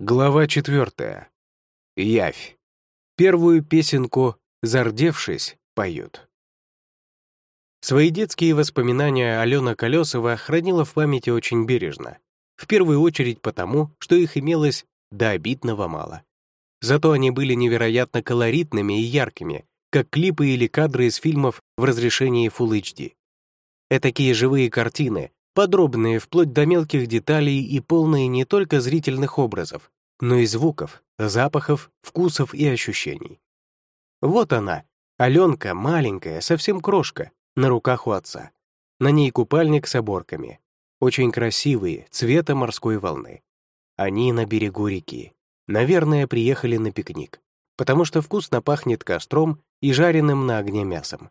Глава четвертая. Явь. Первую песенку, зардевшись, поют. Свои детские воспоминания Алена Колесова хранила в памяти очень бережно, в первую очередь потому, что их имелось до обидного мало. Зато они были невероятно колоритными и яркими, как клипы или кадры из фильмов в разрешении Full HD. Этакие живые картины, подробные вплоть до мелких деталей и полные не только зрительных образов, но и звуков, запахов, вкусов и ощущений. Вот она, Аленка, маленькая, совсем крошка, на руках у отца. На ней купальник с оборками, очень красивые, цвета морской волны. Они на берегу реки. Наверное, приехали на пикник, потому что вкусно пахнет костром и жареным на огне мясом.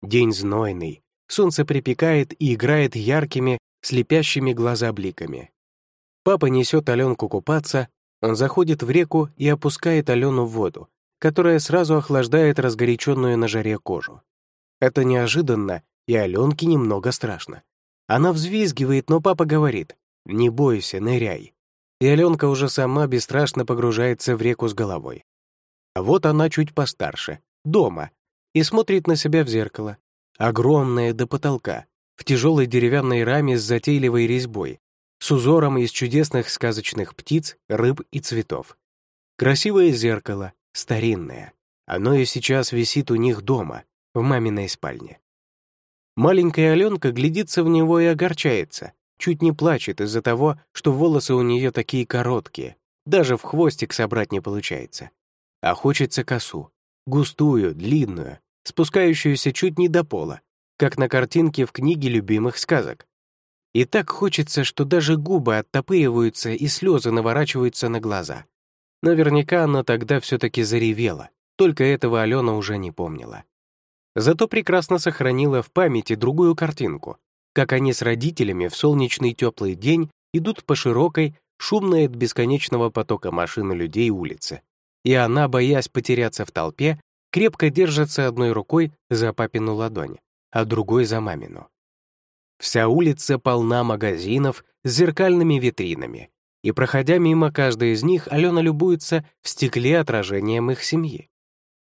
День знойный, Солнце припекает и играет яркими, слепящими глаза бликами. Папа несет Аленку купаться, он заходит в реку и опускает Алену в воду, которая сразу охлаждает разгоряченную на жаре кожу. Это неожиданно, и Аленке немного страшно. Она взвизгивает, но папа говорит «Не бойся, ныряй». И Аленка уже сама бесстрашно погружается в реку с головой. А вот она чуть постарше, дома, и смотрит на себя в зеркало, огромная до потолка, в тяжелой деревянной раме с затейливой резьбой, с узором из чудесных сказочных птиц, рыб и цветов. Красивое зеркало, старинное. Оно и сейчас висит у них дома, в маминой спальне. Маленькая Аленка глядится в него и огорчается, чуть не плачет из-за того, что волосы у нее такие короткие, даже в хвостик собрать не получается. А хочется косу, густую, длинную, спускающуюся чуть не до пола, как на картинке в книге любимых сказок. И так хочется, что даже губы оттопыриваются и слезы наворачиваются на глаза. Наверняка она тогда все-таки заревела, только этого Алена уже не помнила. Зато прекрасно сохранила в памяти другую картинку, как они с родителями в солнечный теплый день идут по широкой, шумной от бесконечного потока машин и людей улице. И она, боясь потеряться в толпе, крепко держится одной рукой за папину ладонь, а другой за мамину. Вся улица полна магазинов с зеркальными витринами, и, проходя мимо каждой из них, Алена любуется в стекле отражением их семьи.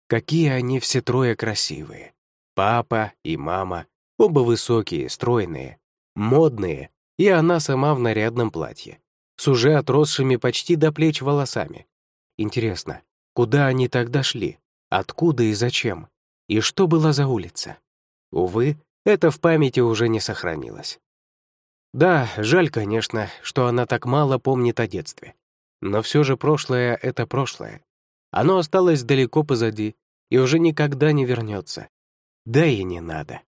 Какие они все трое красивые. Папа и мама, оба высокие, стройные, модные, и она сама в нарядном платье, с уже отросшими почти до плеч волосами. Интересно, куда они тогда шли? Откуда и зачем? И что была за улица? Увы, это в памяти уже не сохранилось. Да, жаль, конечно, что она так мало помнит о детстве. Но все же прошлое — это прошлое. Оно осталось далеко позади и уже никогда не вернется. Да и не надо.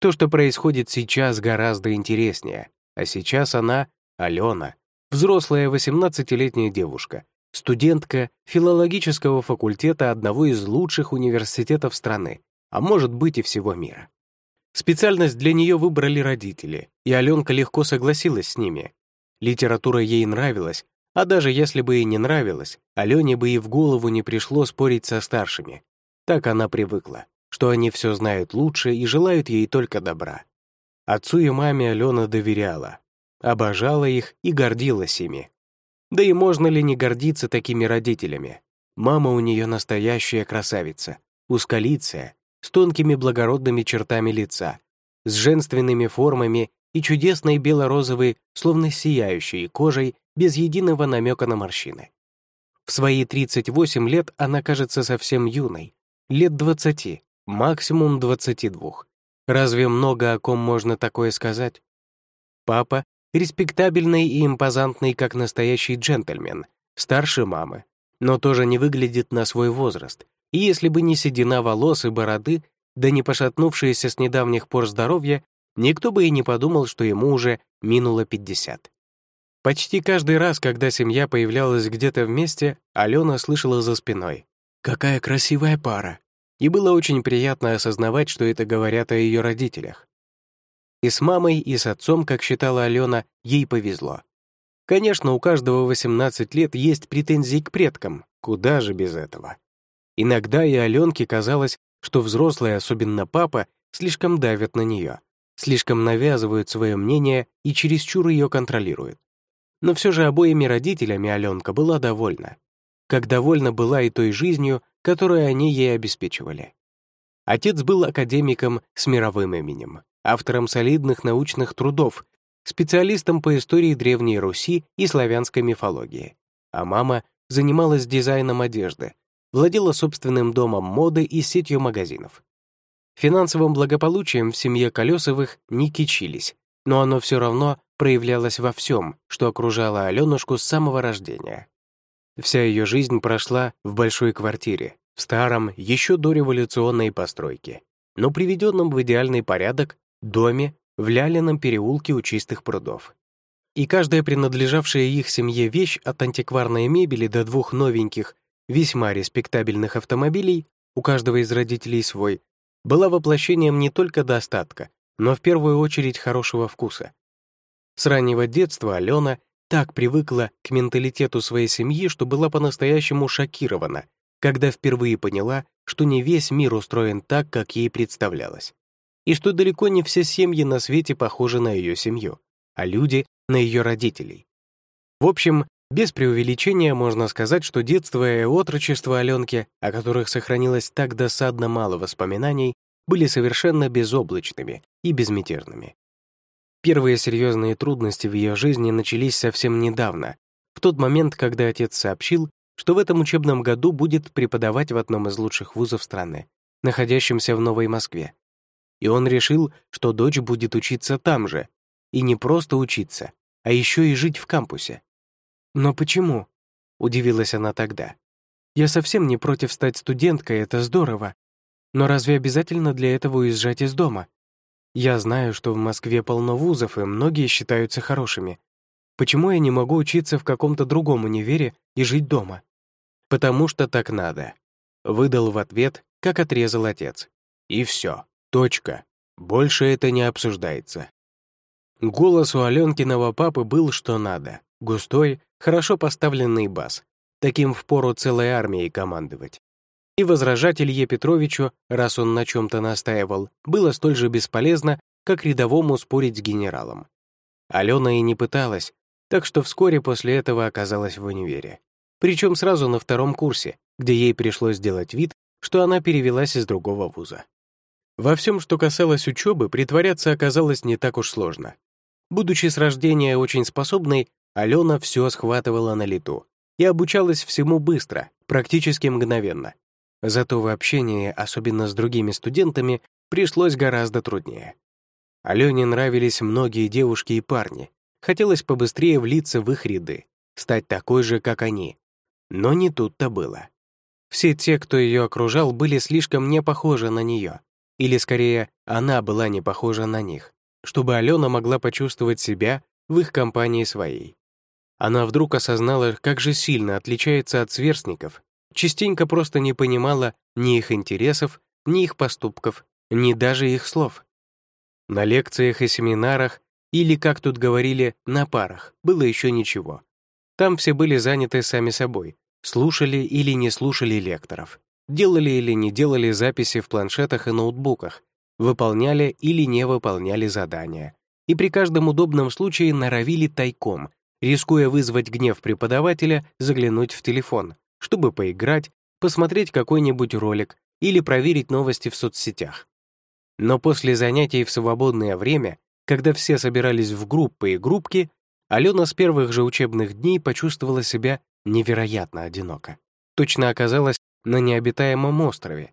То, что происходит сейчас, гораздо интереснее. А сейчас она — Алена, взрослая 18-летняя девушка, студентка филологического факультета одного из лучших университетов страны, а может быть и всего мира. Специальность для нее выбрали родители, и Аленка легко согласилась с ними. Литература ей нравилась, а даже если бы и не нравилась, Алене бы и в голову не пришло спорить со старшими. Так она привыкла, что они все знают лучше и желают ей только добра. Отцу и маме Алена доверяла, обожала их и гордилась ими. Да и можно ли не гордиться такими родителями? Мама у нее настоящая красавица, узколицая, с тонкими благородными чертами лица, с женственными формами и чудесной бело-розовой, словно сияющей кожей, без единого намека на морщины. В свои 38 лет она кажется совсем юной, лет 20, максимум 22. Разве много о ком можно такое сказать? Папа респектабельный и импозантный, как настоящий джентльмен, старше мамы, но тоже не выглядит на свой возраст. И если бы не седина волос и бороды, да не пошатнувшееся с недавних пор здоровье, никто бы и не подумал, что ему уже минуло 50. Почти каждый раз, когда семья появлялась где-то вместе, Алена слышала за спиной «Какая красивая пара!» И было очень приятно осознавать, что это говорят о ее родителях. И с мамой, и с отцом, как считала Алена, ей повезло. Конечно, у каждого 18 лет есть претензии к предкам, куда же без этого. Иногда и Аленке казалось, что взрослые, особенно папа, слишком давят на нее, слишком навязывают свое мнение и чересчур ее контролируют. но все же обоими родителями Аленка была довольна. Как довольна была и той жизнью, которую они ей обеспечивали. Отец был академиком с мировым именем, автором солидных научных трудов, специалистом по истории Древней Руси и славянской мифологии. А мама занималась дизайном одежды, владела собственным домом моды и сетью магазинов. Финансовым благополучием в семье Колесовых не кичились, но оно все равно проявлялось во всем, что окружало Аленушку с самого рождения. Вся ее жизнь прошла в большой квартире, в старом, еще дореволюционной постройке, но приведенном в идеальный порядок доме в Лялином переулке у чистых прудов. И каждая принадлежавшая их семье вещь от антикварной мебели до двух новеньких, весьма респектабельных автомобилей, у каждого из родителей свой, была воплощением не только достатка, но в первую очередь хорошего вкуса. С раннего детства Алена так привыкла к менталитету своей семьи, что была по-настоящему шокирована, когда впервые поняла, что не весь мир устроен так, как ей представлялось, и что далеко не все семьи на свете похожи на ее семью, а люди — на ее родителей. В общем, без преувеличения можно сказать, что детство и отрочество Аленки, о которых сохранилось так досадно мало воспоминаний, были совершенно безоблачными и безмятежными. Первые серьезные трудности в ее жизни начались совсем недавно, в тот момент, когда отец сообщил, что в этом учебном году будет преподавать в одном из лучших вузов страны, находящемся в Новой Москве. И он решил, что дочь будет учиться там же, и не просто учиться, а еще и жить в кампусе. «Но почему?» — удивилась она тогда. «Я совсем не против стать студенткой, это здорово. Но разве обязательно для этого уезжать из дома? Я знаю, что в Москве полно вузов, и многие считаются хорошими. Почему я не могу учиться в каком-то другом универе и жить дома? Потому что так надо. Выдал в ответ, как отрезал отец. И все. Точка. Больше это не обсуждается. Голос у Аленкиного папы был что надо. Густой, хорошо поставленный бас. Таким впору целой армией командовать. И возражать Илье Петровичу, раз он на чем-то настаивал, было столь же бесполезно, как рядовому спорить с генералом. Алена и не пыталась, так что вскоре после этого оказалась в универе. Причем сразу на втором курсе, где ей пришлось сделать вид, что она перевелась из другого вуза. Во всем, что касалось учебы, притворяться оказалось не так уж сложно. Будучи с рождения очень способной, Алена все схватывала на лету и обучалась всему быстро, практически мгновенно. Зато в общении, особенно с другими студентами, пришлось гораздо труднее. Алене нравились многие девушки и парни, Хотелось побыстрее влиться в их ряды, стать такой же, как они. Но не тут-то было. Все те, кто ее окружал, были слишком не похожи на нее. Или, скорее, она была не похожа на них, чтобы Алена могла почувствовать себя в их компании своей. Она вдруг осознала, как же сильно отличается от сверстников, частенько просто не понимала ни их интересов, ни их поступков, ни даже их слов. На лекциях и семинарах или, как тут говорили, на парах, было еще ничего. Там все были заняты сами собой, слушали или не слушали лекторов, делали или не делали записи в планшетах и ноутбуках, выполняли или не выполняли задания. И при каждом удобном случае норовили тайком, рискуя вызвать гнев преподавателя, заглянуть в телефон, чтобы поиграть, посмотреть какой-нибудь ролик или проверить новости в соцсетях. Но после занятий в свободное время когда все собирались в группы и группки, Алена с первых же учебных дней почувствовала себя невероятно одиноко. Точно оказалась на необитаемом острове.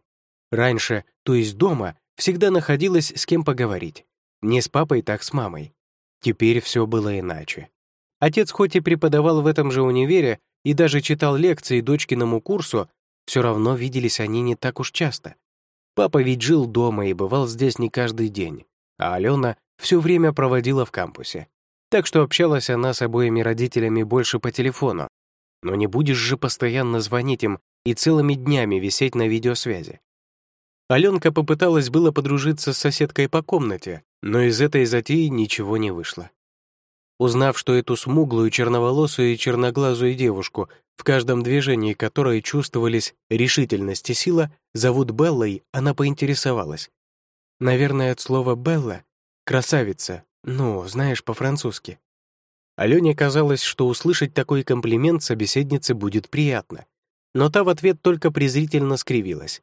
Раньше, то есть дома, всегда находилась с кем поговорить. Не с папой, так с мамой. Теперь все было иначе. Отец хоть и преподавал в этом же универе и даже читал лекции дочкиному курсу, все равно виделись они не так уж часто. Папа ведь жил дома и бывал здесь не каждый день, а Алена все время проводила в кампусе. Так что общалась она с обоими родителями больше по телефону. Но не будешь же постоянно звонить им и целыми днями висеть на видеосвязи. Аленка попыталась было подружиться с соседкой по комнате, но из этой затеи ничего не вышло. Узнав, что эту смуглую, черноволосую и черноглазую девушку, в каждом движении которой чувствовались решительность и сила, зовут Беллой, она поинтересовалась. Наверное, от слова «Белла» Красавица. Ну, знаешь, по-французски. Алене казалось, что услышать такой комплимент собеседнице будет приятно. Но та в ответ только презрительно скривилась.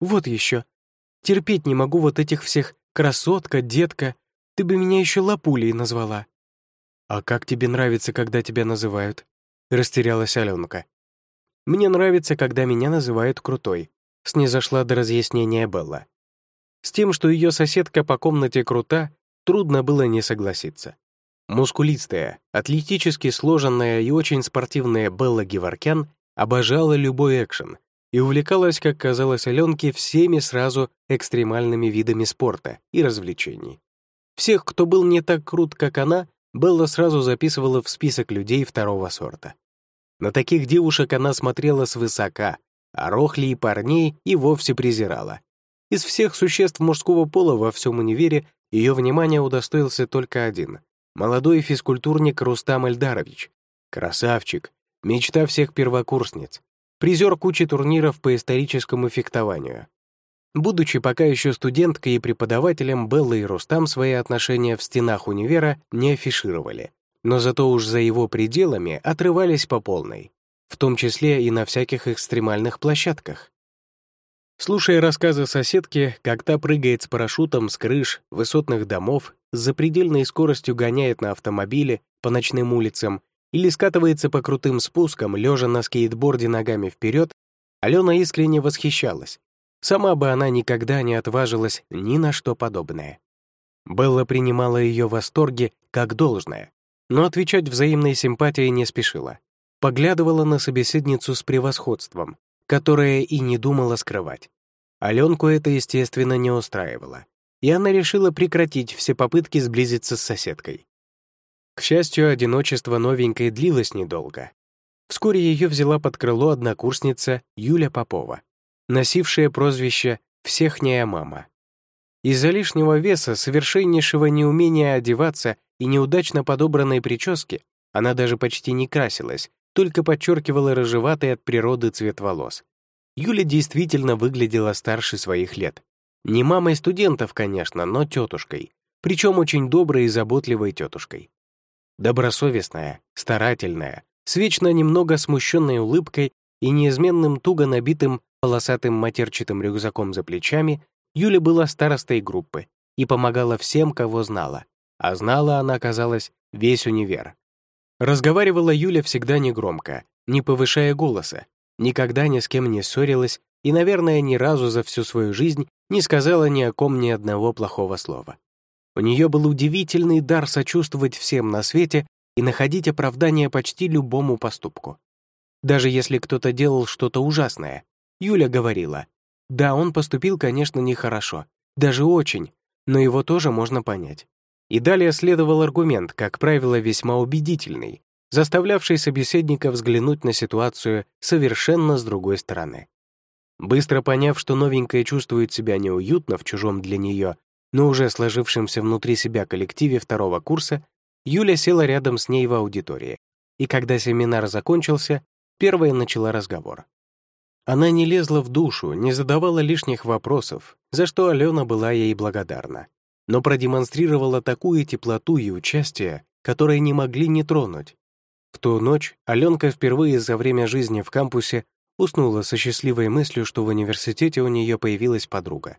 «Вот еще. Терпеть не могу вот этих всех красотка, детка. Ты бы меня еще лапулей назвала». «А как тебе нравится, когда тебя называют?» — растерялась Аленка. «Мне нравится, когда меня называют крутой», — снизошла до разъяснения Белла. С тем, что ее соседка по комнате крута, трудно было не согласиться. Мускулистая, атлетически сложенная и очень спортивная Белла Геворкян обожала любой экшен и увлекалась, как казалось Аленке, всеми сразу экстремальными видами спорта и развлечений. Всех, кто был не так крут, как она, Белла сразу записывала в список людей второго сорта. На таких девушек она смотрела свысока, а рохли и парней и вовсе презирала. Из всех существ мужского пола во всем универе ее внимание удостоился только один молодой физкультурник Рустам Эльдарович. Красавчик, мечта всех первокурсниц, призер кучи турниров по историческому фехтованию. Будучи пока еще студенткой и преподавателем, Белла и Рустам свои отношения в стенах универа не афишировали, но зато уж за его пределами отрывались по полной, в том числе и на всяких экстремальных площадках. Слушая рассказы соседки, как та прыгает с парашютом с крыш высотных домов, с запредельной скоростью гоняет на автомобиле по ночным улицам или скатывается по крутым спускам, лежа на скейтборде ногами вперед, Алена искренне восхищалась. Сама бы она никогда не отважилась ни на что подобное. Белла принимала ее восторги как должное, но отвечать взаимной симпатией не спешила. Поглядывала на собеседницу с превосходством, которое и не думала скрывать. Аленку это, естественно, не устраивало, и она решила прекратить все попытки сблизиться с соседкой. К счастью, одиночество новенькой длилось недолго. Вскоре ее взяла под крыло однокурсница Юля Попова, носившая прозвище «Всехняя мама». Из-за лишнего веса, совершеннейшего неумения одеваться и неудачно подобранной прически она даже почти не красилась, только подчеркивала рыжеватый от природы цвет волос. Юля действительно выглядела старше своих лет. Не мамой студентов, конечно, но тетушкой, причем очень доброй и заботливой тетушкой. Добросовестная, старательная, с вечно немного смущенной улыбкой и неизменным туго набитым полосатым матерчатым рюкзаком за плечами, Юля была старостой группы и помогала всем, кого знала. А знала она, казалось, весь универ. Разговаривала Юля всегда негромко, не повышая голоса, никогда ни с кем не ссорилась и, наверное, ни разу за всю свою жизнь не сказала ни о ком ни одного плохого слова. У нее был удивительный дар сочувствовать всем на свете и находить оправдание почти любому поступку. Даже если кто-то делал что-то ужасное, Юля говорила, «Да, он поступил, конечно, нехорошо, даже очень, но его тоже можно понять. И далее следовал аргумент, как правило, весьма убедительный, заставлявший собеседника взглянуть на ситуацию совершенно с другой стороны. Быстро поняв, что новенькая чувствует себя неуютно в чужом для нее, но уже сложившемся внутри себя коллективе второго курса, Юля села рядом с ней в аудитории, и когда семинар закончился, первая начала разговор. Она не лезла в душу, не задавала лишних вопросов, за что Алена была ей благодарна но продемонстрировала такую теплоту и участие, которые не могли не тронуть. В ту ночь Аленка впервые за время жизни в кампусе уснула со счастливой мыслью, что в университете у нее появилась подруга.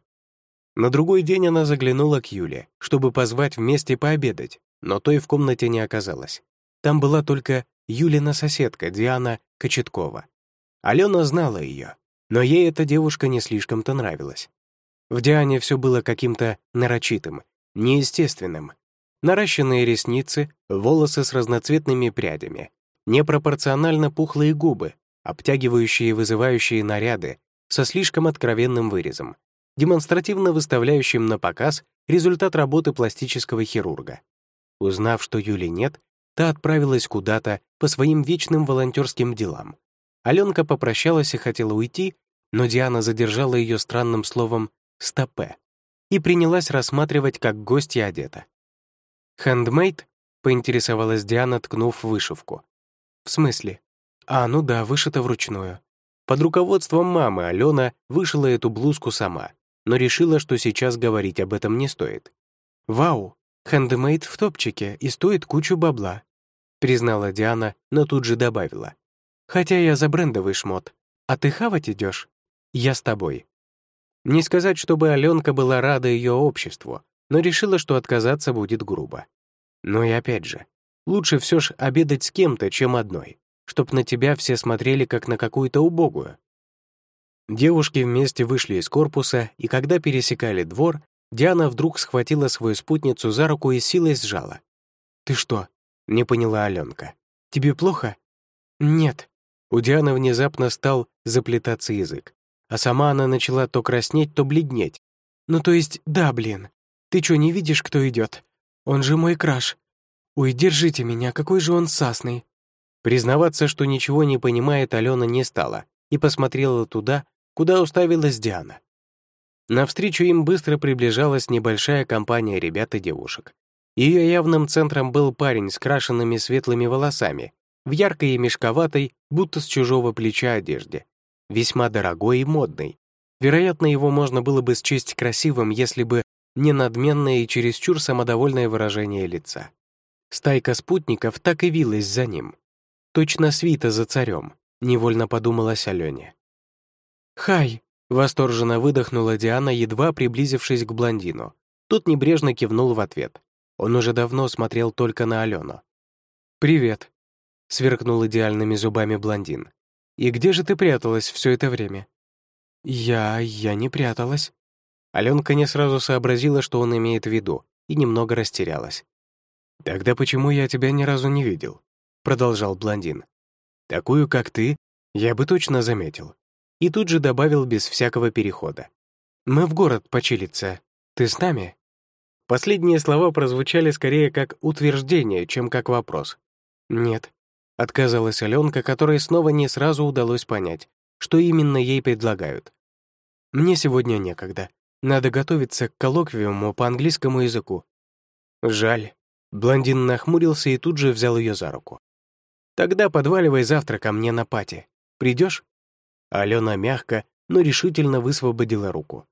На другой день она заглянула к Юле, чтобы позвать вместе пообедать, но той в комнате не оказалось. Там была только Юлина соседка Диана Кочеткова. Алена знала ее, но ей эта девушка не слишком-то нравилась. В Диане все было каким-то нарочитым, неестественным. Наращенные ресницы, волосы с разноцветными прядями, непропорционально пухлые губы, обтягивающие и вызывающие наряды со слишком откровенным вырезом, демонстративно выставляющим на показ результат работы пластического хирурга. Узнав, что Юли нет, та отправилась куда-то по своим вечным волонтерским делам. Аленка попрощалась и хотела уйти, но Диана задержала ее странным словом стопе, и принялась рассматривать, как гостья одета. «Хендмейд?» — поинтересовалась Диана, ткнув вышивку. «В смысле?» «А, ну да, вышито вручную». Под руководством мамы Алена вышила эту блузку сама, но решила, что сейчас говорить об этом не стоит. «Вау, хендмейд в топчике и стоит кучу бабла». признала Диана, но тут же добавила. «Хотя я за брендовый шмот. А ты хавать идешь? Я с тобой». Не сказать, чтобы Аленка была рада ее обществу, но решила, что отказаться будет грубо. Но и опять же, лучше все ж обедать с кем-то, чем одной, чтоб на тебя все смотрели как на какую-то убогую. Девушки вместе вышли из корпуса, и когда пересекали двор, Диана вдруг схватила свою спутницу за руку и силой сжала. «Ты что?» — не поняла Аленка. «Тебе плохо?» «Нет». У Дианы внезапно стал заплетаться язык, а сама она начала то краснеть, то бледнеть. «Ну то есть, да, блин. Ты что, не видишь, кто идет? Он же мой краш. Ой, держите меня, какой же он сасный». Признаваться, что ничего не понимает, Алена не стала и посмотрела туда, куда уставилась Диана. Навстречу им быстро приближалась небольшая компания ребят и девушек. Ее явным центром был парень с крашенными светлыми волосами, в яркой и мешковатой, будто с чужого плеча одежде. Весьма дорогой и модный. Вероятно, его можно было бы счесть красивым, если бы не надменное и чересчур самодовольное выражение лица. Стайка спутников так и вилась за ним. Точно свита за царем, невольно подумалась Алене. «Хай!» — восторженно выдохнула Диана, едва приблизившись к блондину. Тот небрежно кивнул в ответ. Он уже давно смотрел только на Алену. «Привет», — сверкнул идеальными зубами блондин. «И где же ты пряталась все это время?» «Я... я не пряталась». Аленка не сразу сообразила, что он имеет в виду, и немного растерялась. «Тогда почему я тебя ни разу не видел?» — продолжал блондин. «Такую, как ты, я бы точно заметил и тут же добавил без всякого перехода. «Мы в город почилиться. Ты с нами?» Последние слова прозвучали скорее как утверждение, чем как вопрос. «Нет», — отказалась Аленка, которой снова не сразу удалось понять, что именно ей предлагают. «Мне сегодня некогда. Надо готовиться к коллоквиуму по английскому языку». «Жаль». Блондин нахмурился и тут же взял ее за руку. «Тогда подваливай завтра ко мне на пати. Придешь? Алена мягко, но решительно высвободила руку.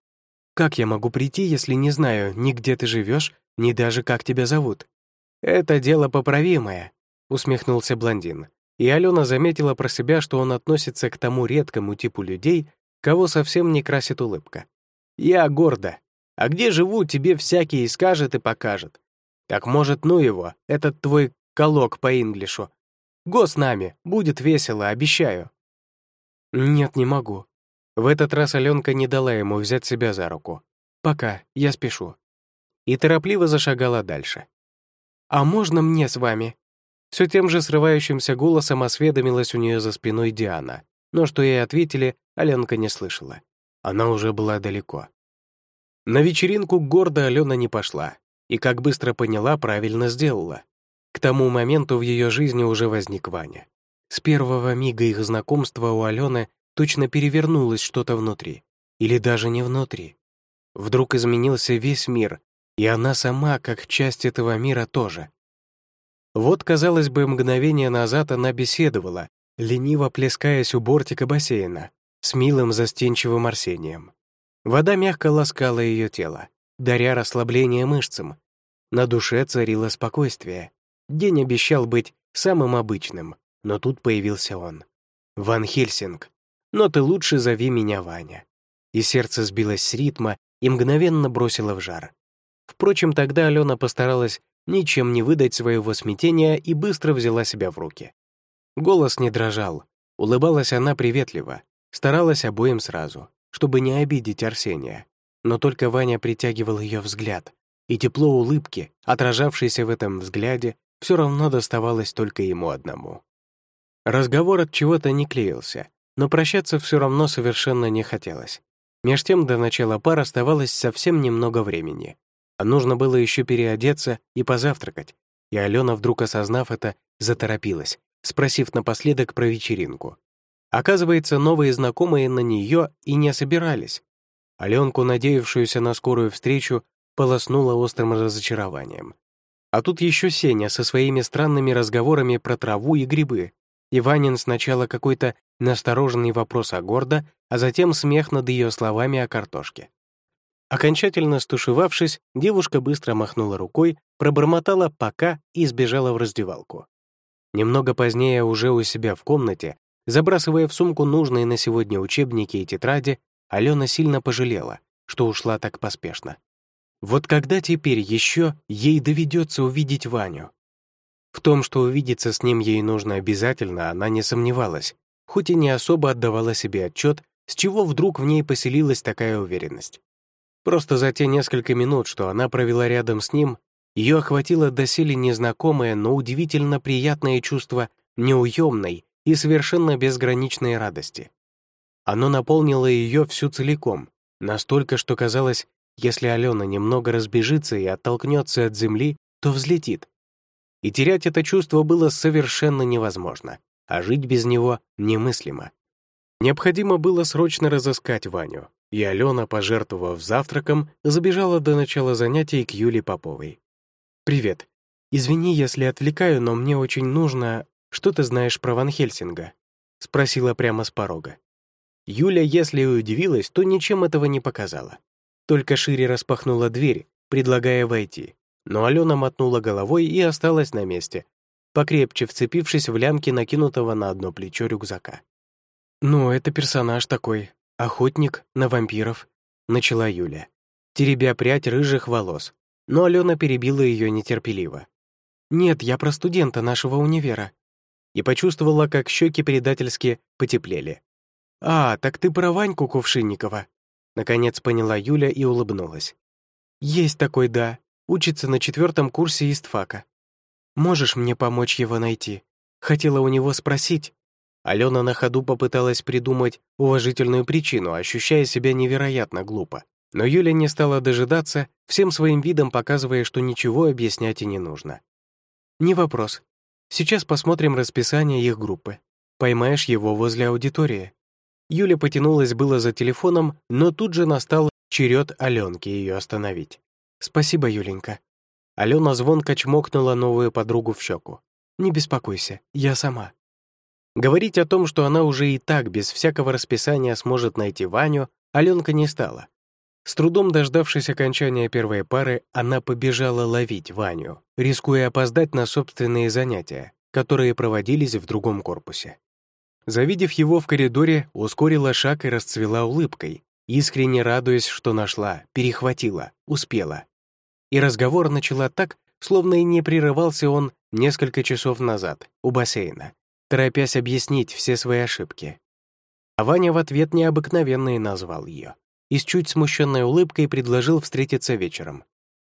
«Как я могу прийти, если не знаю ни где ты живешь, ни даже как тебя зовут?» «Это дело поправимое», — усмехнулся блондин. И Алена заметила про себя, что он относится к тому редкому типу людей, кого совсем не красит улыбка. «Я гордо. А где живу, тебе всякий скажет и покажет. Так может, ну его, этот твой колок по инглишу. Го с нами, будет весело, обещаю». «Нет, не могу». В этот раз Аленка не дала ему взять себя за руку. «Пока, я спешу». И торопливо зашагала дальше. «А можно мне с вами?» Все тем же срывающимся голосом осведомилась у нее за спиной Диана, но что ей ответили, Аленка не слышала. Она уже была далеко. На вечеринку гордо Алена не пошла, и, как быстро поняла, правильно сделала. К тому моменту в ее жизни уже возник Ваня. С первого мига их знакомства у Алены точно перевернулось что-то внутри. Или даже не внутри. Вдруг изменился весь мир, и она сама, как часть этого мира, тоже. Вот, казалось бы, мгновение назад она беседовала, лениво плескаясь у бортика бассейна, с милым застенчивым Арсением. Вода мягко ласкала ее тело, даря расслабление мышцам. На душе царило спокойствие. День обещал быть самым обычным, но тут появился он. Ван Хельсинг. Но ты лучше зови меня Ваня. И сердце сбилось с ритма и мгновенно бросило в жар. Впрочем, тогда Алена постаралась ничем не выдать своего смятения и быстро взяла себя в руки. Голос не дрожал, улыбалась она приветливо, старалась обоим сразу, чтобы не обидеть Арсения. Но только Ваня притягивал ее взгляд, и тепло улыбки, отражавшееся в этом взгляде, все равно доставалось только ему одному. Разговор от чего-то не клеился, но прощаться все равно совершенно не хотелось. Меж тем до начала пар оставалось совсем немного времени, а нужно было еще переодеться и позавтракать. И Алена, вдруг осознав это, заторопилась, спросив напоследок про вечеринку. Оказывается, новые знакомые на нее и не собирались. Аленку, надеявшуюся на скорую встречу, полоснула острым разочарованием. А тут еще Сеня со своими странными разговорами про траву и грибы, Иванин сначала какой-то настороженный вопрос о гордо, а затем смех над ее словами о картошке. Окончательно стушевавшись, девушка быстро махнула рукой, пробормотала «пока» и сбежала в раздевалку. Немного позднее, уже у себя в комнате, забрасывая в сумку нужные на сегодня учебники и тетради, Алена сильно пожалела, что ушла так поспешно. Вот когда теперь еще ей доведется увидеть Ваню? В том, что увидеться с ним ей нужно обязательно, она не сомневалась, хоть и не особо отдавала себе отчет, с чего вдруг в ней поселилась такая уверенность. Просто за те несколько минут, что она провела рядом с ним, ее охватило доселе незнакомое, но удивительно приятное чувство неуемной и совершенно безграничной радости. Оно наполнило ее всю целиком, настолько, что казалось, если Алена немного разбежится и оттолкнется от земли, то взлетит. И терять это чувство было совершенно невозможно, а жить без него немыслимо. Необходимо было срочно разыскать Ваню, и Алена, пожертвовав завтраком, забежала до начала занятий к Юле Поповой. «Привет. Извини, если отвлекаю, но мне очень нужно... Что ты знаешь про Ван Хельсинга?» — спросила прямо с порога. Юля, если и удивилась, то ничем этого не показала. Только шире распахнула дверь, предлагая войти. Но Алена мотнула головой и осталась на месте, покрепче вцепившись в лямки накинутого на одно плечо рюкзака. «Ну, это персонаж такой, охотник на вампиров», — начала Юля, теребя прядь рыжих волос, но Алена перебила ее нетерпеливо. «Нет, я про студента нашего универа». И почувствовала, как щеки предательски потеплели. «А, так ты про Ваньку Кувшинникова?» Наконец поняла Юля и улыбнулась. «Есть такой, да. Учится на четвертом курсе истфака. Можешь мне помочь его найти? Хотела у него спросить». Алена на ходу попыталась придумать уважительную причину, ощущая себя невероятно глупо. Но Юля не стала дожидаться, всем своим видом показывая, что ничего объяснять и не нужно. «Не вопрос. Сейчас посмотрим расписание их группы. Поймаешь его возле аудитории». Юля потянулась было за телефоном, но тут же настал черед Аленки ее остановить. «Спасибо, Юленька». Алена звонко чмокнула новую подругу в щеку. «Не беспокойся, я сама». Говорить о том, что она уже и так без всякого расписания сможет найти Ваню, Аленка не стала. С трудом дождавшись окончания первой пары, она побежала ловить Ваню, рискуя опоздать на собственные занятия, которые проводились в другом корпусе. Завидев его в коридоре, ускорила шаг и расцвела улыбкой, искренне радуясь, что нашла, перехватила, успела. И разговор начала так, словно и не прерывался он несколько часов назад, у бассейна, торопясь объяснить все свои ошибки. А Ваня в ответ необыкновенный назвал ее и с чуть смущенной улыбкой предложил встретиться вечером.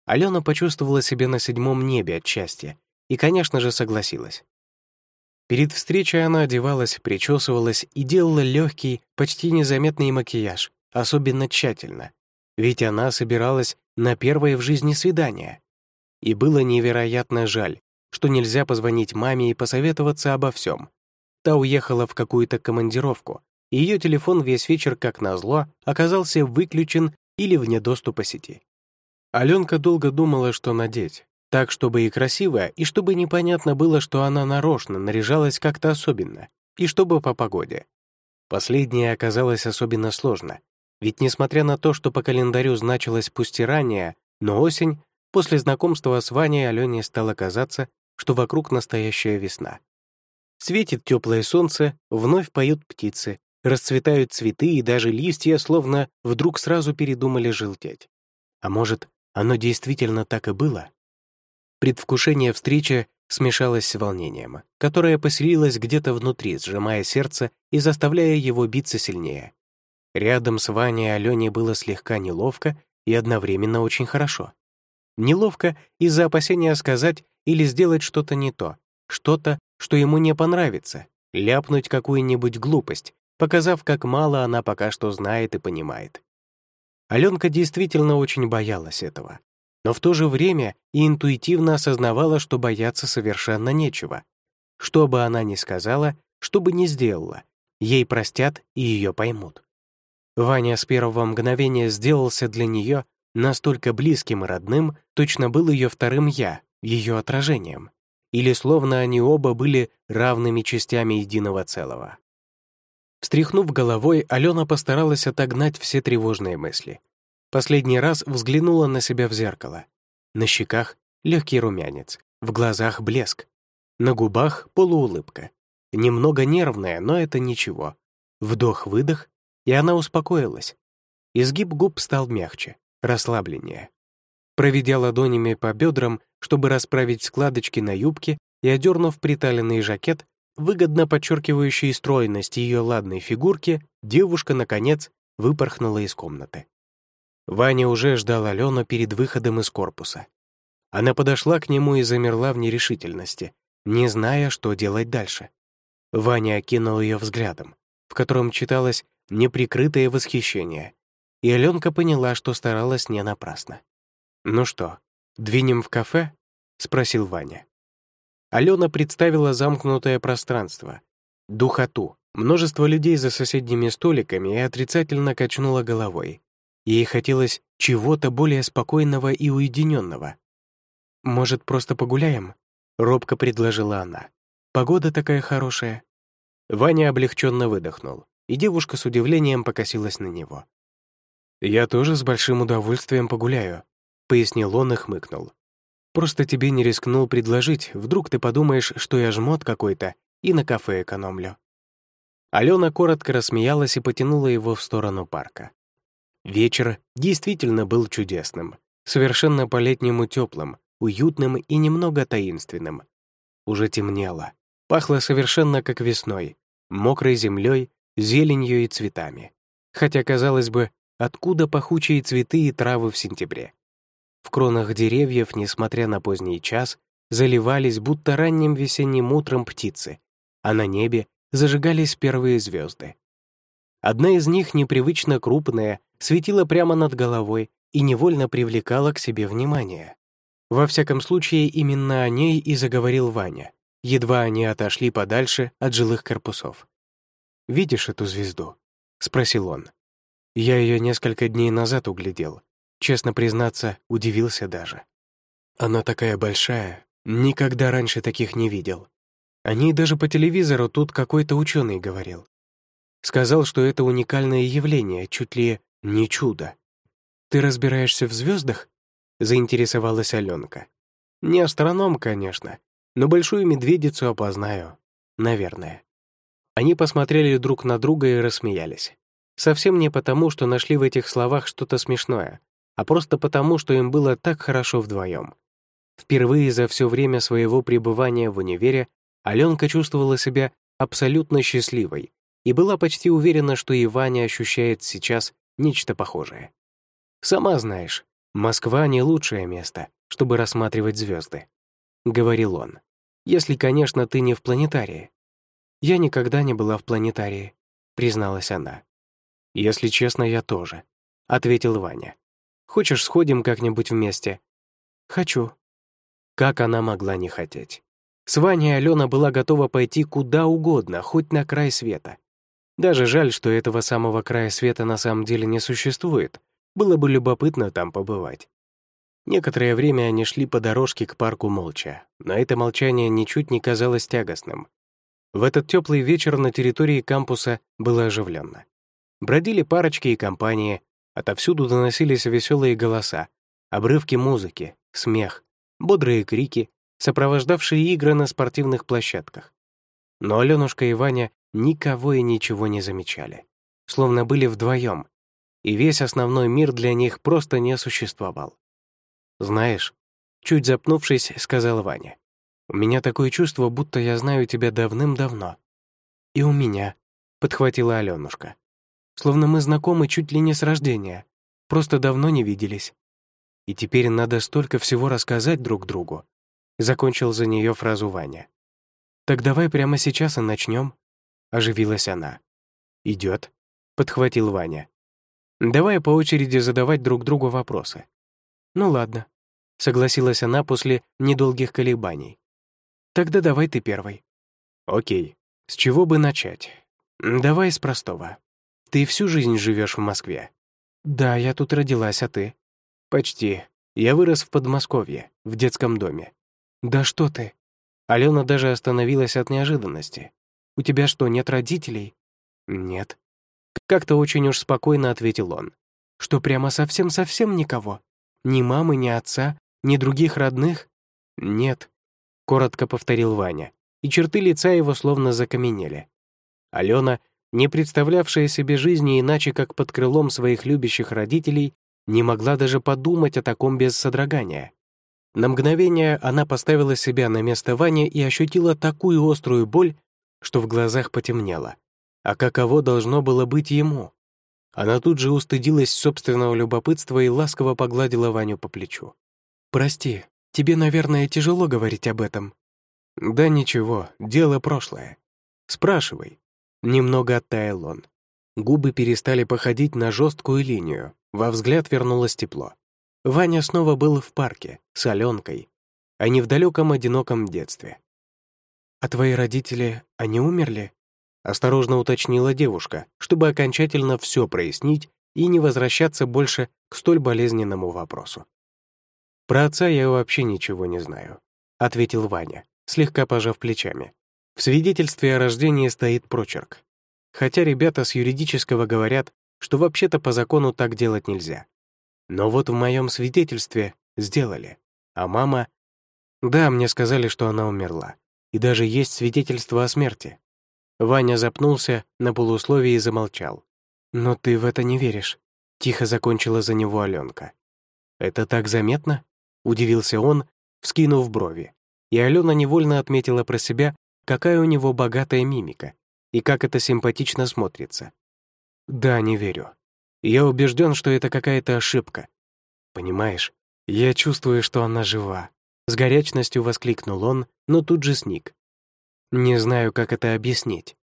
Алена почувствовала себя на седьмом небе от счастья и, конечно же, согласилась. Перед встречей она одевалась, причесывалась и делала легкий, почти незаметный макияж, особенно тщательно, ведь она собиралась на первое в жизни свидание. И было невероятно жаль, что нельзя позвонить маме и посоветоваться обо всем. Та уехала в какую-то командировку, ее телефон весь вечер, как назло, оказался выключен или вне доступа сети. Аленка долго думала, что надеть, так, чтобы и красиво, и чтобы непонятно было, что она нарочно наряжалась как-то особенно, и чтобы по погоде. Последнее оказалось особенно сложно, ведь несмотря на то, что по календарю значилось пусть и ранее, но осень, после знакомства с Ваней Алене стало казаться, что вокруг настоящая весна. Светит теплое солнце, вновь поют птицы, Расцветают цветы, и даже листья словно вдруг сразу передумали желтеть. А может, оно действительно так и было? Предвкушение встречи смешалось с волнением, которое поселилось где-то внутри, сжимая сердце и заставляя его биться сильнее. Рядом с Ваней Алене было слегка неловко и одновременно очень хорошо. Неловко из-за опасения сказать или сделать что-то не то, что-то, что ему не понравится, ляпнуть какую-нибудь глупость, показав, как мало она пока что знает и понимает. Аленка действительно очень боялась этого, но в то же время и интуитивно осознавала, что бояться совершенно нечего. Что бы она ни сказала, что бы ни сделала, ей простят и ее поймут. Ваня с первого мгновения сделался для нее настолько близким и родным, точно был ее вторым «я», ее отражением. Или словно они оба были равными частями единого целого. Встряхнув головой, Алена постаралась отогнать все тревожные мысли. Последний раз взглянула на себя в зеркало. На щеках легкий румянец, в глазах блеск. На губах полуулыбка. Немного нервная, но это ничего. Вдох-выдох, и она успокоилась. Изгиб губ стал мягче, расслабленнее. Проведя ладонями по бедрам, чтобы расправить складочки на юбке и одернув приталенный жакет, выгодно подчеркивающий стройность ее ладной фигурки, девушка, наконец, выпорхнула из комнаты. Ваня уже ждал Алену перед выходом из корпуса. Она подошла к нему и замерла в нерешительности, не зная, что делать дальше. Ваня окинул ее взглядом, в котором читалось неприкрытое восхищение, и Аленка поняла, что старалась не напрасно. «Ну что, двинем в кафе?» — спросил Ваня. Алена представила замкнутое пространство, духоту, множество людей за соседними столиками и отрицательно качнула головой. Ей хотелось чего-то более спокойного и уединенного. «Может, просто погуляем?» — робко предложила она. «Погода такая хорошая». Ваня облегченно выдохнул, и девушка с удивлением покосилась на него. «Я тоже с большим удовольствием погуляю», — пояснил он и хмыкнул. «Просто тебе не рискнул предложить, вдруг ты подумаешь, что я жмот какой-то и на кафе экономлю». Алена коротко рассмеялась и потянула его в сторону парка. Вечер действительно был чудесным, совершенно по-летнему теплым, уютным и немного таинственным. Уже темнело, пахло совершенно как весной, мокрой землей, зеленью и цветами. Хотя, казалось бы, откуда пахучие цветы и травы в сентябре? В кронах деревьев, несмотря на поздний час, заливались будто ранним весенним утром птицы, а на небе зажигались первые звезды. Одна из них, непривычно крупная, светила прямо над головой и невольно привлекала к себе внимание. Во всяком случае, именно о ней и заговорил Ваня, едва они отошли подальше от жилых корпусов. «Видишь эту звезду?» — спросил он. Я ее несколько дней назад углядел. Честно признаться, удивился даже. Она такая большая, никогда раньше таких не видел. О ней даже по телевизору тут какой-то ученый говорил. Сказал, что это уникальное явление, чуть ли не чудо. «Ты разбираешься в звездах?» — заинтересовалась Аленка. «Не астроном, конечно, но большую медведицу опознаю. Наверное». Они посмотрели друг на друга и рассмеялись. Совсем не потому, что нашли в этих словах что-то смешное, а просто потому, что им было так хорошо вдвоем. Впервые за все время своего пребывания в универе Аленка чувствовала себя абсолютно счастливой и была почти уверена, что и Ваня ощущает сейчас нечто похожее. «Сама знаешь, Москва — не лучшее место, чтобы рассматривать звезды», — говорил он. «Если, конечно, ты не в планетарии». «Я никогда не была в планетарии», — призналась она. «Если честно, я тоже», — ответил Ваня. «Хочешь, сходим как-нибудь вместе?» «Хочу». Как она могла не хотеть? С Ваней Алена была готова пойти куда угодно, хоть на край света. Даже жаль, что этого самого края света на самом деле не существует. Было бы любопытно там побывать. Некоторое время они шли по дорожке к парку молча, но это молчание ничуть не казалось тягостным. В этот теплый вечер на территории кампуса было оживленно. Бродили парочки и компании, отовсюду доносились веселые голоса, обрывки музыки, смех, бодрые крики, сопровождавшие игры на спортивных площадках. Но Аленушка и Ваня никого и ничего не замечали, словно были вдвоем, и весь основной мир для них просто не существовал. «Знаешь», — чуть запнувшись, сказал Ваня, «у меня такое чувство, будто я знаю тебя давным-давно». «И у меня», — подхватила Аленушка. «Словно мы знакомы чуть ли не с рождения, просто давно не виделись. И теперь надо столько всего рассказать друг другу», — закончил за нее фразу Ваня. «Так давай прямо сейчас и начнем оживилась она. Идет, подхватил Ваня. Давай по очереди задавать друг другу вопросы. Ну ладно, согласилась она после недолгих колебаний. Тогда давай ты первый. Окей. С чего бы начать? Давай с простого. Ты всю жизнь живешь в Москве? Да, я тут родилась, а ты? Почти. Я вырос в Подмосковье, в детском доме. Да что ты? Алена даже остановилась от неожиданности. У тебя что, нет родителей?» «Нет». Как-то очень уж спокойно ответил он. «Что, прямо совсем-совсем никого? Ни мамы, ни отца, ни других родных?» «Нет». — коротко повторил Ваня, и черты лица его словно закаменели. Алена, не представлявшая себе жизни иначе, как под крылом своих любящих родителей, не могла даже подумать о таком без содрогания. На мгновение она поставила себя на место Вани и ощутила такую острую боль, что в глазах потемнело. А каково должно было быть ему? Она тут же устыдилась собственного любопытства и ласково погладила Ваню по плечу. «Прости, тебе, наверное, тяжело говорить об этом». «Да ничего, дело прошлое. Спрашивай». Немного оттаял он. Губы перестали походить на жесткую линию, во взгляд вернулось тепло. Ваня снова был в парке, с Аленкой, а не в далеком одиноком детстве. «А твои родители, они умерли?» Осторожно уточнила девушка, чтобы окончательно все прояснить и не возвращаться больше к столь болезненному вопросу. «Про отца я вообще ничего не знаю», — ответил Ваня, слегка пожав плечами. В свидетельстве о рождении стоит прочерк. Хотя ребята с юридического говорят, что вообще-то по закону так делать нельзя. Но вот в моем свидетельстве сделали. А мама... Да, мне сказали, что она умерла. И даже есть свидетельство о смерти. Ваня запнулся на полусловие и замолчал. «Но ты в это не веришь», — тихо закончила за него Аленка. «Это так заметно?» — удивился он, вскинув брови. И Алена невольно отметила про себя, какая у него богатая мимика и как это симпатично смотрится. Да, не верю. Я убежден, что это какая-то ошибка. Понимаешь, я чувствую, что она жива. С горячностью воскликнул он, но тут же сник. Не знаю, как это объяснить.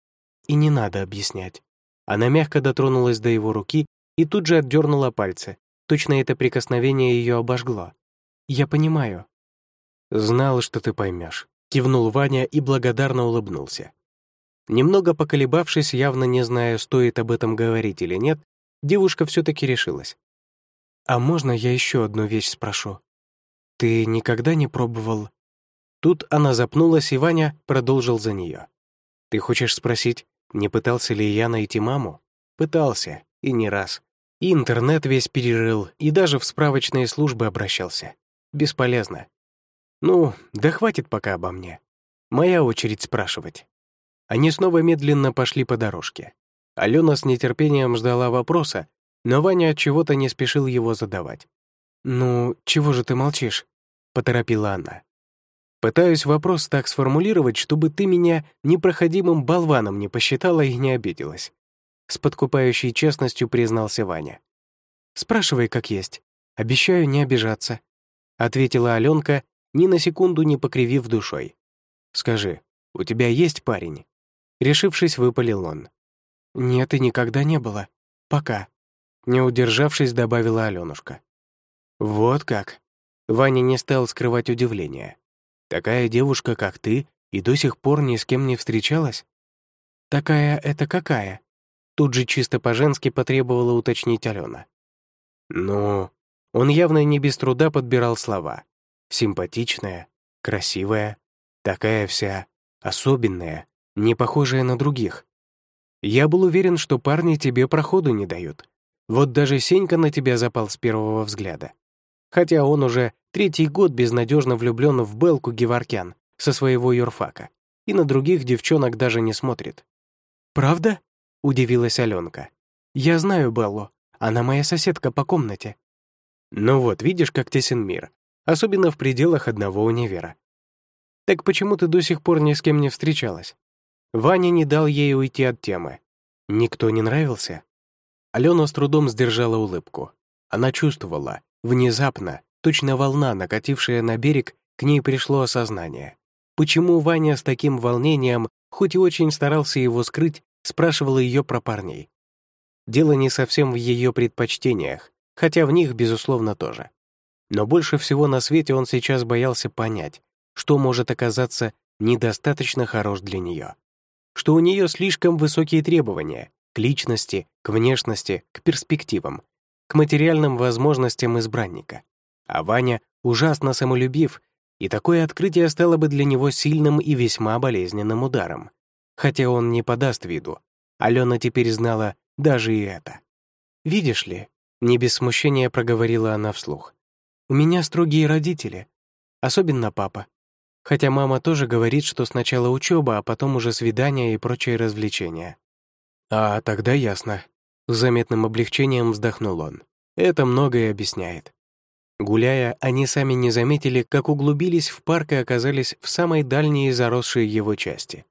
И не надо объяснять. Она мягко дотронулась до его руки и тут же отдернула пальцы. Точно это прикосновение ее обожгло. Я понимаю. Знал, что ты поймешь. Кивнул Ваня и благодарно улыбнулся. Немного поколебавшись, явно не зная, стоит об этом говорить или нет, девушка все-таки решилась. «А можно я еще одну вещь спрошу? Ты никогда не пробовал...» Тут она запнулась, и Ваня продолжил за нее. «Ты хочешь спросить, не пытался ли я найти маму?» «Пытался, и не раз. И интернет весь перерыл, и даже в справочные службы обращался. Бесполезно. Ну, да хватит пока обо мне. Моя очередь спрашивать. Они снова медленно пошли по дорожке. Алена с нетерпением ждала вопроса, но Ваня от чего-то не спешил его задавать. «Ну, чего же ты молчишь?» — поторопила она. «Пытаюсь вопрос так сформулировать, чтобы ты меня непроходимым болваном не посчитала и не обиделась», — с подкупающей честностью признался Ваня. «Спрашивай, как есть. Обещаю не обижаться», — ответила Аленка, ни на секунду не покривив душой. «Скажи, у тебя есть парень?» Решившись, выпалил он. «Нет, и никогда не было. Пока». Не удержавшись, добавила Алёнушка. «Вот как?» Ваня не стал скрывать удивление. «Такая девушка, как ты, и до сих пор ни с кем не встречалась?» «Такая — это какая?» Тут же чисто по-женски потребовала уточнить Алена. «Ну...» Он явно не без труда подбирал слова. «Симпатичная, красивая, такая вся особенная, не похожая на других. Я был уверен, что парни тебе проходу не дают. Вот даже Сенька на тебя запал с первого взгляда. Хотя он уже третий год безнадежно влюблен в Белку Геворкян со своего юрфака и на других девчонок даже не смотрит. «Правда?» — удивилась Аленка. «Я знаю Беллу. Она моя соседка по комнате». «Ну вот, видишь, как тесен мир. Особенно в пределах одного универа. Так почему ты до сих пор ни с кем не встречалась? Ваня не дал ей уйти от темы. Никто не нравился? Алена с трудом сдержала улыбку. Она чувствовала, внезапно, точно волна, накатившая на берег, к ней пришло осознание. Почему Ваня с таким волнением, хоть и очень старался его скрыть, спрашивал ее про парней? Дело не совсем в ее предпочтениях, хотя в них, безусловно, тоже. Но больше всего на свете он сейчас боялся понять, что может оказаться недостаточно хорош для нее что у нее слишком высокие требования к личности, к внешности, к перспективам, к материальным возможностям избранника. А Ваня ужасно самолюбив, и такое открытие стало бы для него сильным и весьма болезненным ударом. Хотя он не подаст виду. Алена теперь знала даже и это. «Видишь ли», — не без смущения проговорила она вслух, «у меня строгие родители, особенно папа. Хотя мама тоже говорит, что сначала учеба, а потом уже свидания и прочие развлечения. А тогда ясно. С заметным облегчением вздохнул он. Это многое объясняет. Гуляя, они сами не заметили, как углубились в парк и оказались в самой дальней заросшей его части.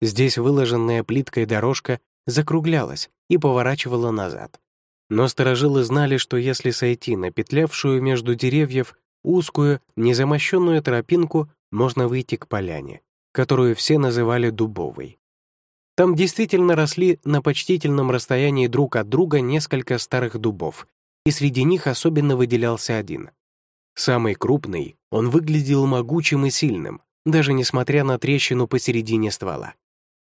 Здесь выложенная плиткой дорожка закруглялась и поворачивала назад. Но сторожилы знали, что если сойти на петлявшую между деревьев узкую, незамощенную тропинку, можно выйти к поляне, которую все называли Дубовой. Там действительно росли на почтительном расстоянии друг от друга несколько старых дубов, и среди них особенно выделялся один. Самый крупный, он выглядел могучим и сильным, даже несмотря на трещину посередине ствола.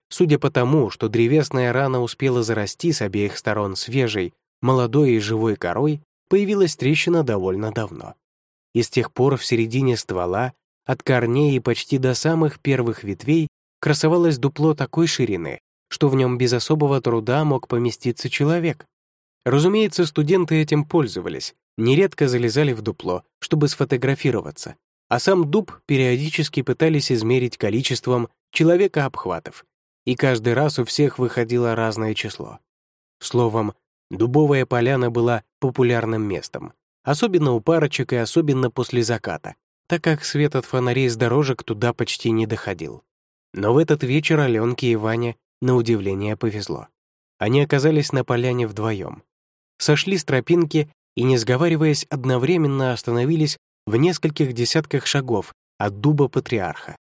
Судя по тому, что древесная рана успела зарасти с обеих сторон свежей, молодой и живой корой, появилась трещина довольно давно. И с тех пор в середине ствола, от корней и почти до самых первых ветвей, красовалось дупло такой ширины, что в нем без особого труда мог поместиться человек. Разумеется, студенты этим пользовались, нередко залезали в дупло, чтобы сфотографироваться, а сам дуб периодически пытались измерить количеством человека-обхватов, и каждый раз у всех выходило разное число. Словом, дубовая поляна была популярным местом, особенно у парочек и особенно после заката, так как свет от фонарей с дорожек туда почти не доходил. Но в этот вечер Аленке и Ване, на удивление, повезло. Они оказались на поляне вдвоем сошли с тропинки и, не сговариваясь, одновременно остановились в нескольких десятках шагов от дуба патриарха.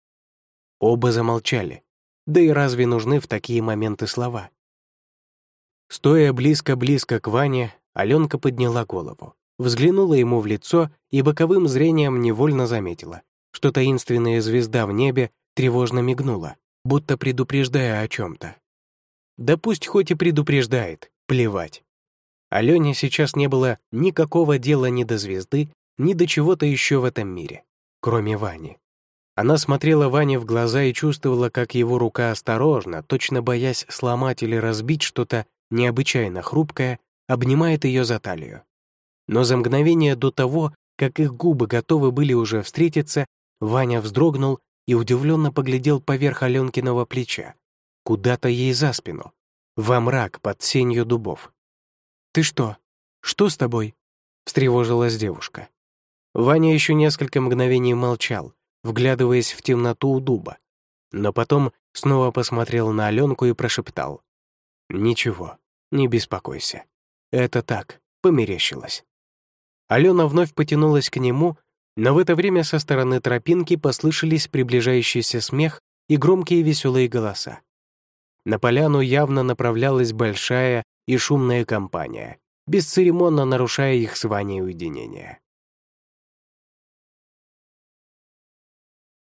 Оба замолчали. Да и разве нужны в такие моменты слова? Стоя близко-близко к Ване, Аленка подняла голову, взглянула ему в лицо и боковым зрением невольно заметила, что таинственная звезда в небе тревожно мигнула, будто предупреждая о чем-то. Да пусть хоть и предупреждает, плевать. Алене сейчас не было никакого дела ни до звезды, ни до чего-то еще в этом мире, кроме Вани. Она смотрела Ване в глаза и чувствовала, как его рука осторожно, точно боясь сломать или разбить что-то необычайно хрупкое, обнимает ее за талию. Но за мгновение до того, как их губы готовы были уже встретиться, Ваня вздрогнул и удивленно поглядел поверх Аленкиного плеча, куда-то ей за спину, во мрак под сенью дубов. «Ты что? Что с тобой?» — встревожилась девушка. Ваня еще несколько мгновений молчал, вглядываясь в темноту у дуба, но потом снова посмотрел на Аленку и прошептал. «Ничего, не беспокойся. Это так, померещилось». Алена вновь потянулась к нему, но в это время со стороны тропинки послышались приближающийся смех и громкие веселые голоса. На поляну явно направлялась большая и шумная компания, бесцеремонно нарушая их с Ваней уединение.